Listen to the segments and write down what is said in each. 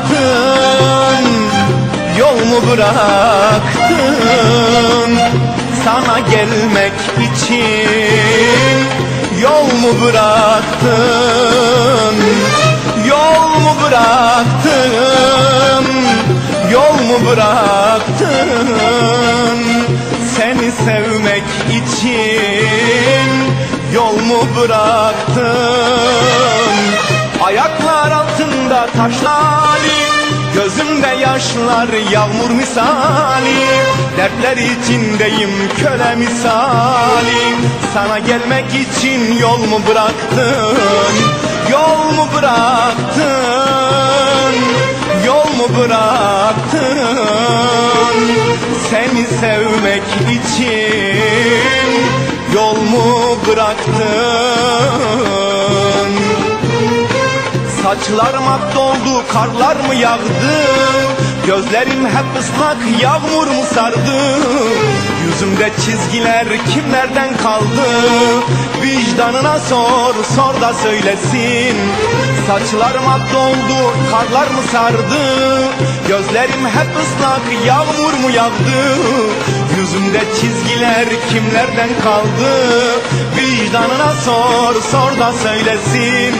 bıraktın? Yol mu bıraktın? Sana gelmek için Yol mu bıraktın? Yol mu bıraktın? Yol mu bıraktın? Seni sevmek için Yol mu bıraktın? Ayaklar altında taşlali Gözümde yaşlar yağmur misali Dertler içindeyim köle misali. Sana gelmek için yol mu bıraktın? Yol mu bıraktın? Yol mu bıraktın? Seni sevmek için Yol mu bıraktın Saçlarım ak doldu, karlar mı yağdı? Gözlerim hep ıslak, yağmur mu sardı? Yüzümde çizgiler kimlerden kaldı? Vicdanına sor, sor da söylesin. Saçlarım ak doldu, karlar mı sardı? Gözlerim hep ıslak, yağmur mu yağdı? Yüzümde çizgiler kimlerden kaldı? Vicdanına sor, sor da söylesin.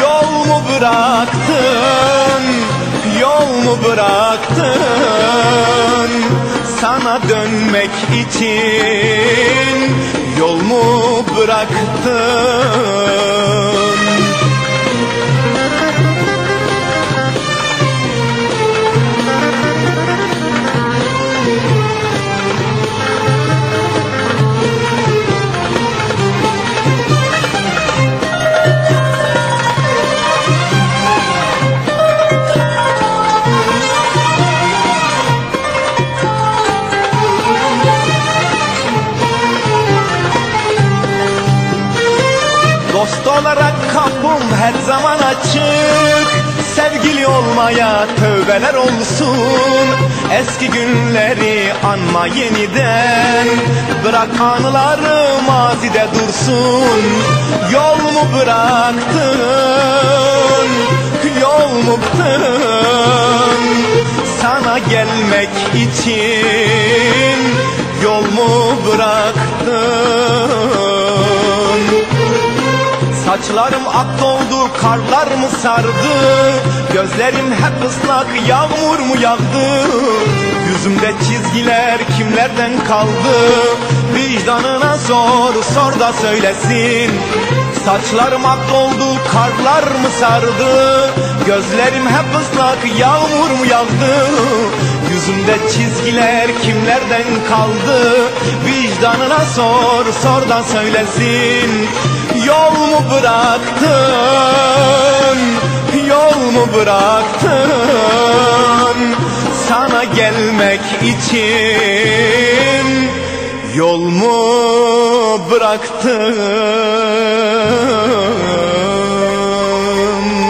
Yol mu bıraktın, yol mu bıraktın? Sana dönmek için yol mu bıraktın Sevgili olmaya tövbeler olsun. Eski günleri anma yeniden. Bırak anıları mazide dursun. Yol mu bıraktın? Yol mu bıraktın? Sana gelmek için Yol mu bıraktın Saçlarım ak doldu, karlar mı sardı? Gözlerim hep ıslak, yağmur mu yağdı? Yüzümde çizgiler kimlerden kaldı? Vicdanına sor, sor da söylesin. Saçlarım ak doldu, karlar mı sardı? Gözlerim hep ıslak, yağmur mu yağdı? Yüzümde çizgiler kimlerden kaldı? Vicdanına sor, sor da söylesin. Yol mu bıraktın? Yol mu bıraktın? Sana gelmek için yol mu bıraktın?